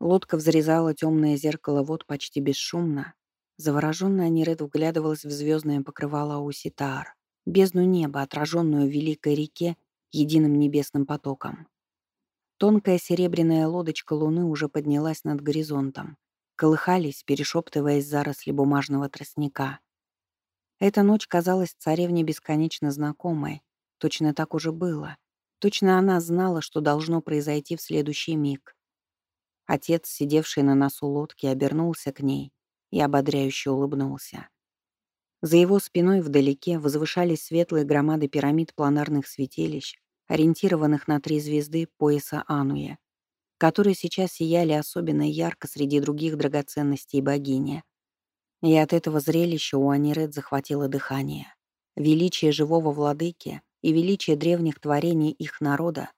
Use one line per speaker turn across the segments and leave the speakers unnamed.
Лодка взрезала темное зеркало вод почти бесшумно. Завороженная Нерет вглядывалась в звездное покрывало Уситаар, бездну неба, отраженную в великой реке единым небесным потоком. Тонкая серебряная лодочка луны уже поднялась над горизонтом. Колыхались, перешептываясь заросли бумажного тростника. Эта ночь казалась царевне бесконечно знакомой. Точно так уже было. Точно она знала, что должно произойти в следующий миг. Отец, сидевший на носу лодки, обернулся к ней и ободряюще улыбнулся. За его спиной вдалеке возвышались светлые громады пирамид планарных святилищ, ориентированных на три звезды пояса Ануя, которые сейчас сияли особенно ярко среди других драгоценностей богини. И от этого зрелища у Аниред захватило дыхание. Величие живого владыки и величие древних творений их народа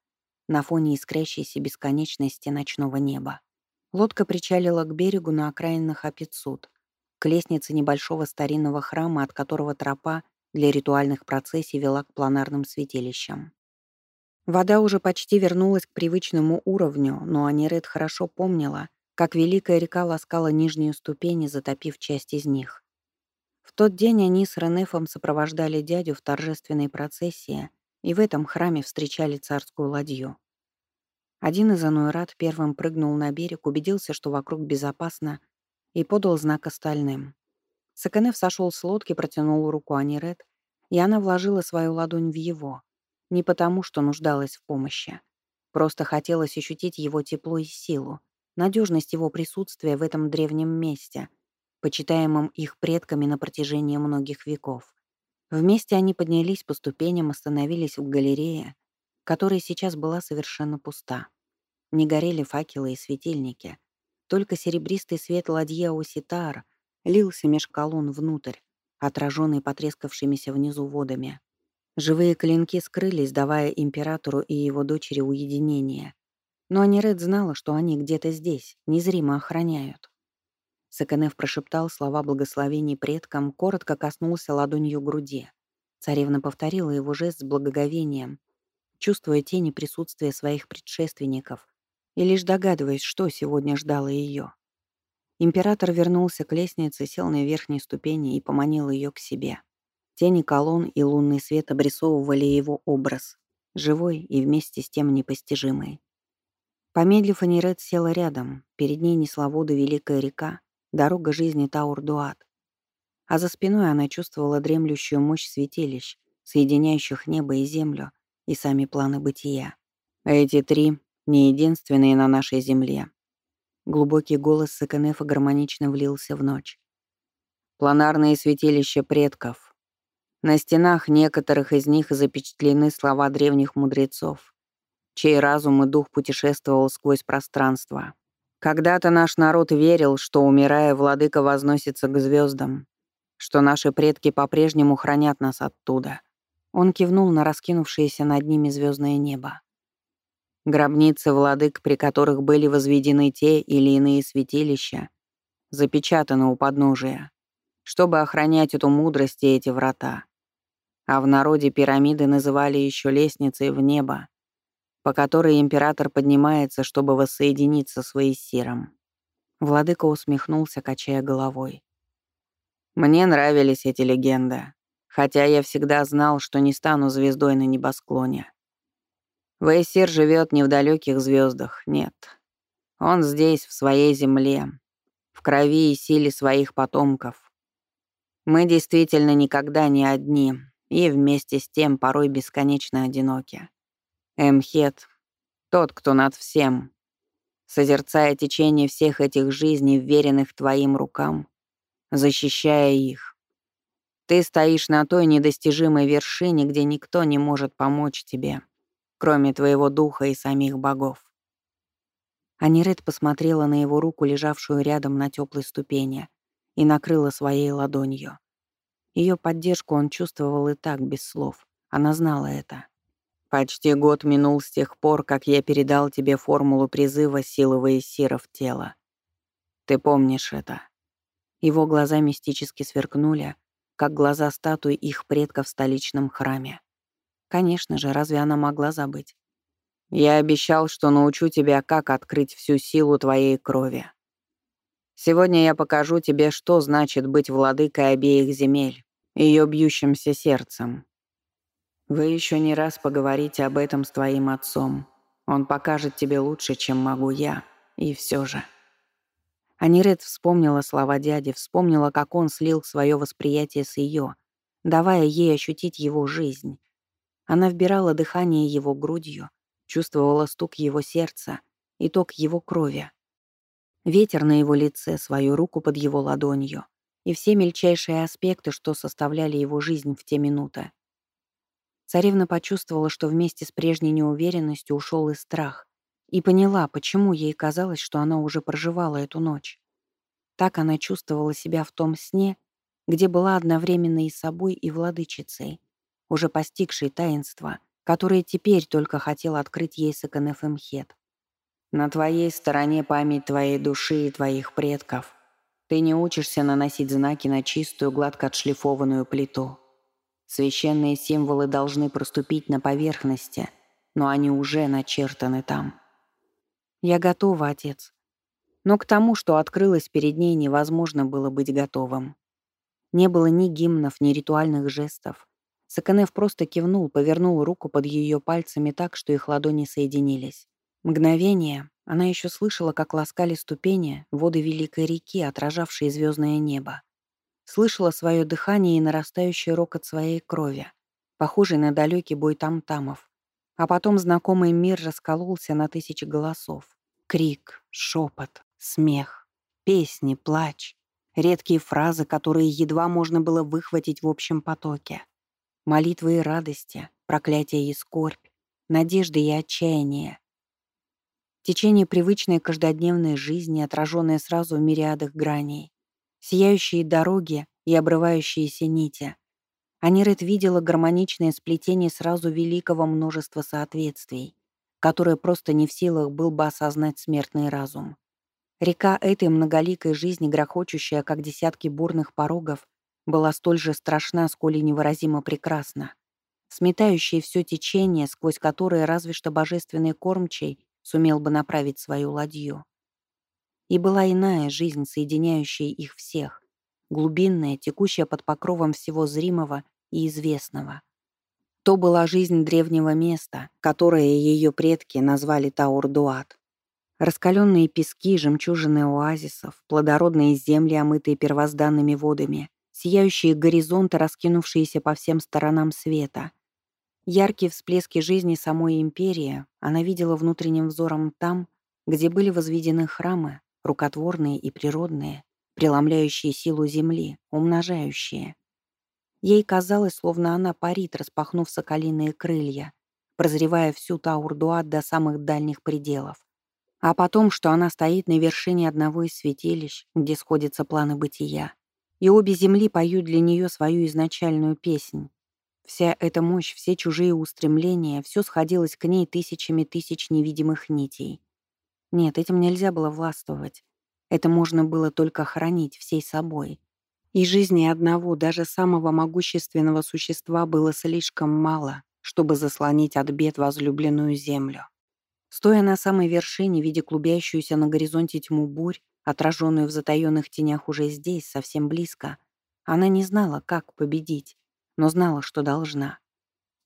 на фоне искрящейся бесконечности ночного неба. Лодка причалила к берегу на окраинах Апицуд, к лестнице небольшого старинного храма, от которого тропа для ритуальных процессий вела к планарным святилищам. Вода уже почти вернулась к привычному уровню, но Аниред хорошо помнила, как великая река ласкала нижние ступени, затопив часть из них. В тот день они с Ренефом сопровождали дядю в торжественной процессии и в этом храме встречали царскую ладью. Один из ануэрат первым прыгнул на берег, убедился, что вокруг безопасно, и подал знак остальным. Саканев сошел с лодки, протянул руку Аниред, и она вложила свою ладонь в его. Не потому, что нуждалась в помощи. Просто хотелось ощутить его тепло и силу, надежность его присутствия в этом древнем месте, почитаемом их предками на протяжении многих веков. Вместе они поднялись по ступеням, остановились в галерее, которая сейчас была совершенно пуста. Не горели факелы и светильники. Только серебристый свет ладья Уситар лился меж колонн внутрь, отраженный потрескавшимися внизу водами. Живые клинки скрылись, давая императору и его дочери уединение. Но Аниред знала, что они где-то здесь, незримо охраняют. Саканев прошептал слова благословений предкам, коротко коснулся ладонью груди. Царевна повторила его жест с благоговением, чувствуя тени присутствия своих предшественников и лишь догадываясь, что сегодня ждало ее. Император вернулся к лестнице, сел на верхней ступени и поманил ее к себе. Тени колонн и лунный свет обрисовывали его образ, живой и вместе с тем непостижимый. Помедлив, Аниред села рядом, перед ней несла воду великая река, дорога жизни Таур-Дуат. А за спиной она чувствовала дремлющую мощь святилищ, соединяющих небо и землю, и сами планы бытия. Эти три не единственные на нашей земле. Глубокий голос Саканефа гармонично влился в ночь. Планарные святилища предков, на стенах некоторых из них запечатлены слова древних мудрецов, чей разум и дух путешествовал сквозь пространство. Когда-то наш народ верил, что, умирая, владыка возносится к звездам, что наши предки по-прежнему хранят нас оттуда. Он кивнул на раскинувшееся над ними звездное небо. Гробницы владык, при которых были возведены те или иные святилища, запечатаны у подножия, чтобы охранять эту мудрость и эти врата а в народе пирамиды называли еще лестницей в небо, по которой император поднимается, чтобы воссоединиться с Ваесиром. Владыка усмехнулся, качая головой. «Мне нравились эти легенды, хотя я всегда знал, что не стану звездой на небосклоне. Ваесир живет не в далеких звездах, нет. Он здесь, в своей земле, в крови и силе своих потомков. Мы действительно никогда не одни, и вместе с тем порой бесконечно одиноки. Эмхет — тот, кто над всем, созерцая течение всех этих жизней, вверенных твоим рукам, защищая их. Ты стоишь на той недостижимой вершине, где никто не может помочь тебе, кроме твоего духа и самих богов. Аниред посмотрела на его руку, лежавшую рядом на теплой ступени, и накрыла своей ладонью. Ее поддержку он чувствовал и так, без слов. Она знала это. «Почти год минул с тех пор, как я передал тебе формулу призыва силы Ваесира в тело. Ты помнишь это?» Его глаза мистически сверкнули, как глаза статуи их предков в столичном храме. Конечно же, разве она могла забыть? Я обещал, что научу тебя, как открыть всю силу твоей крови. Сегодня я покажу тебе, что значит быть владыкой обеих земель, ее бьющимся сердцем. Вы еще не раз поговорите об этом с твоим отцом. Он покажет тебе лучше, чем могу я. И все же. Аниред вспомнила слова дяди, вспомнила, как он слил свое восприятие с ее, давая ей ощутить его жизнь. Она вбирала дыхание его грудью, чувствовала стук его сердца и ток его крови. Ветер на его лице, свою руку под его ладонью и все мельчайшие аспекты, что составляли его жизнь в те минуты. Царевна почувствовала, что вместе с прежней неуверенностью ушел и страх, и поняла, почему ей казалось, что она уже проживала эту ночь. Так она чувствовала себя в том сне, где была одновременно и собой, и владычицей, уже постигшей таинство, которое теперь только хотел открыть ей Саканеф Мхет. «На твоей стороне память твоей души и твоих предков. Ты не учишься наносить знаки на чистую, гладко отшлифованную плиту. Священные символы должны проступить на поверхности, но они уже начертаны там». «Я готова, отец». Но к тому, что открылось перед ней, невозможно было быть готовым. Не было ни гимнов, ни ритуальных жестов. Саканев просто кивнул, повернул руку под ее пальцами так, что их ладони соединились. Мгновение она еще слышала, как ласкали ступени воды Великой реки, отражавшие звездное небо. Слышала свое дыхание и нарастающий рокот своей крови, похожий на далекий бой там-тамов. А потом знакомый мир раскололся на тысячи голосов. Крик, шепот, смех, песни, плач, редкие фразы, которые едва можно было выхватить в общем потоке. Молитвы и радости, проклятия и скорбь, надежды и отчаяние. Течение привычной каждодневной жизни, отраженное сразу в мириадах граней. Сияющие дороги и обрывающиеся нити — Анирет видела гармоничное сплетение сразу великого множества соответствий, которое просто не в силах был бы осознать смертный разум. Река этой многоликой жизни, грохочущая, как десятки бурных порогов, была столь же страшна, сколь и невыразимо прекрасна, сметающая все течение, сквозь которое разве что божественный кормчий сумел бы направить свою ладью. И была иная жизнь, соединяющая их всех, глубинная, текущая под покровом всего зримого и известного. То была жизнь древнего места, которое ее предки назвали Таурдуат. Раскаленные пески, жемчужины оазисов, плодородные земли, омытые первозданными водами, сияющие горизонты, раскинувшиеся по всем сторонам света. Яркие всплески жизни самой империи она видела внутренним взором там, где были возведены храмы, рукотворные и природные, преломляющие силу земли, умножающие. Ей казалось, словно она парит, распахнув соколиные крылья, прозревая всю Таурдуат до самых дальних пределов. А потом, что она стоит на вершине одного из святилищ, где сходятся планы бытия, и обе земли поют для нее свою изначальную песнь. Вся эта мощь, все чужие устремления, все сходилось к ней тысячами тысяч невидимых нитей. Нет, этим нельзя было властвовать. Это можно было только хранить всей собой. И жизни одного, даже самого могущественного существа было слишком мало, чтобы заслонить от бед возлюбленную землю. Стоя на самой вершине, видя клубящуюся на горизонте тьму бурь, отраженную в затаенных тенях уже здесь, совсем близко, она не знала, как победить, но знала, что должна.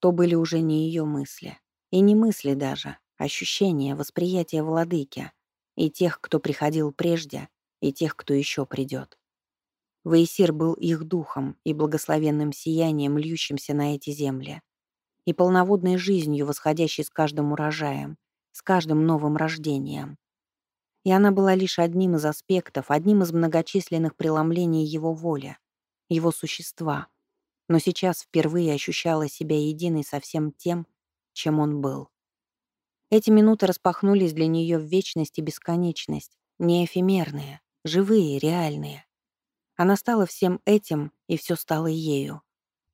То были уже не ее мысли. И не мысли даже, ощущения, восприятие владыки — и тех, кто приходил прежде, и тех, кто еще придет. Ваесир был их духом и благословенным сиянием, льющимся на эти земли, и полноводной жизнью, восходящей с каждым урожаем, с каждым новым рождением. И она была лишь одним из аспектов, одним из многочисленных преломлений его воли, его существа, но сейчас впервые ощущала себя единой со всем тем, чем он был. Эти минуты распахнулись для нее в вечность и бесконечность, не эфемерные, живые, реальные. Она стала всем этим, и все стало ею.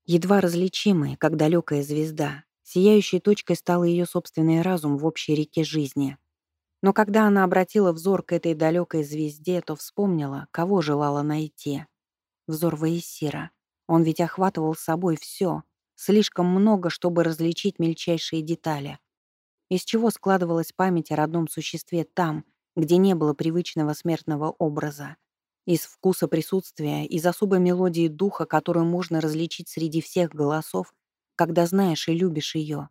Едва различимой, как далекая звезда, сияющей точкой стал ее собственный разум в общей реке жизни. Но когда она обратила взор к этой далекой звезде, то вспомнила, кого желала найти. Взор Ваесира. Он ведь охватывал собой все, слишком много, чтобы различить мельчайшие детали. Из чего складывалась память о родном существе там, где не было привычного смертного образа. Из вкуса присутствия, из особой мелодии духа, которую можно различить среди всех голосов, когда знаешь и любишь ее.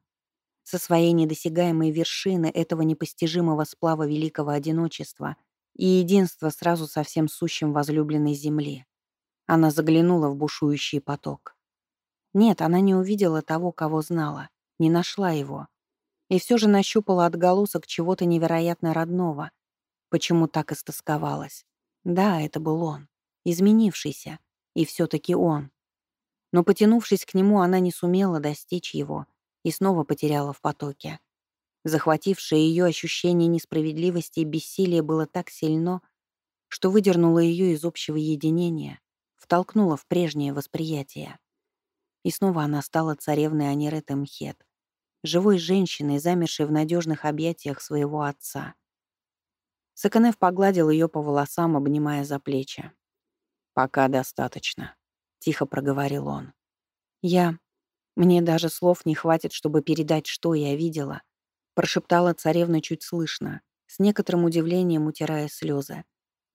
Со своей недосягаемой вершины этого непостижимого сплава великого одиночества и единства сразу со всем сущим возлюбленной земли. Она заглянула в бушующий поток. Нет, она не увидела того, кого знала, не нашла его. И все же нащупала отголосок чего-то невероятно родного. Почему так истосковалась? Да, это был он, изменившийся, и все таки он. Но, потянувшись к нему, она не сумела достичь его и снова потеряла в потоке. Захватившее ее ощущение несправедливости и бессилия было так сильно, что выдернуло ее из общего единения, втолкнуло в прежнее восприятие. И снова она стала царевной Анирет Мхет, живой женщиной, замершей в надежных объятиях своего отца. Саканев погладил ее по волосам, обнимая за плечи. «Пока достаточно», — тихо проговорил он. «Я... Мне даже слов не хватит, чтобы передать, что я видела», — прошептала царевна чуть слышно, с некоторым удивлением утирая слезы.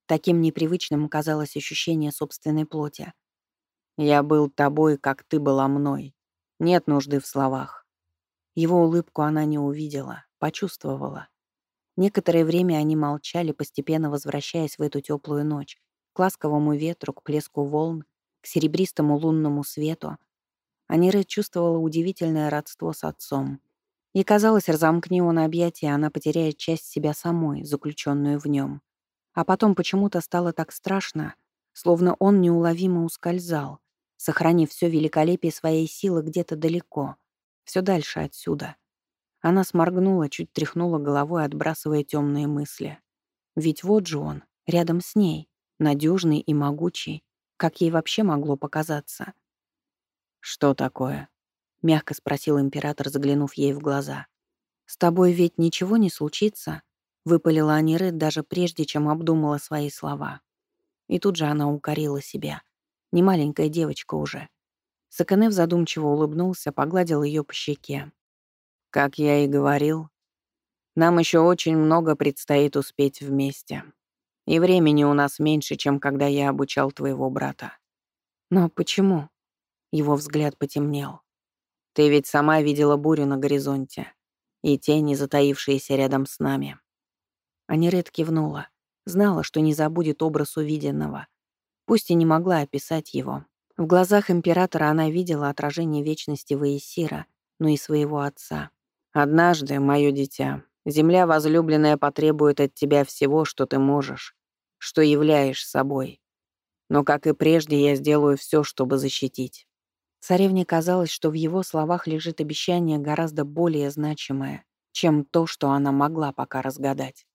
Таким непривычным казалось ощущение собственной плоти. «Я был тобой, как ты была мной. Нет нужды в словах». Его улыбку она не увидела, почувствовала. Некоторое время они молчали, постепенно возвращаясь в эту теплую ночь, к ласковому ветру, к плеску волн, к серебристому лунному свету. Анира чувствовала удивительное родство с отцом. И казалось, разомкни он объятия, она потеряет часть себя самой, заключенную в нем. А потом почему-то стало так страшно, словно он неуловимо ускользал, сохранив все великолепие своей силы где-то далеко, все дальше отсюда. Она сморгнула, чуть тряхнула головой, отбрасывая темные мысли. Ведь вот же он, рядом с ней, надежный и могучий, как ей вообще могло показаться. «Что такое?» — мягко спросил император, заглянув ей в глаза. «С тобой ведь ничего не случится?» — выпалила Аниред даже прежде, чем обдумала свои слова. И тут же она укорила себя. Не маленькая девочка уже. Саканев задумчиво улыбнулся, погладил ее по щеке. «Как я и говорил, нам еще очень много предстоит успеть вместе. И времени у нас меньше, чем когда я обучал твоего брата». «Но почему?» Его взгляд потемнел. «Ты ведь сама видела бурю на горизонте и тени, затаившиеся рядом с нами». Аниред кивнула. Знала, что не забудет образ увиденного. Пусть и не могла описать его. В глазах императора она видела отражение вечности Ваесира, но и своего отца. «Однажды, мое дитя, земля возлюбленная потребует от тебя всего, что ты можешь, что являешь собой. Но, как и прежде, я сделаю все, чтобы защитить. Царевне казалось, что в его словах лежит обещание гораздо более значимое, чем то, что она могла пока разгадать.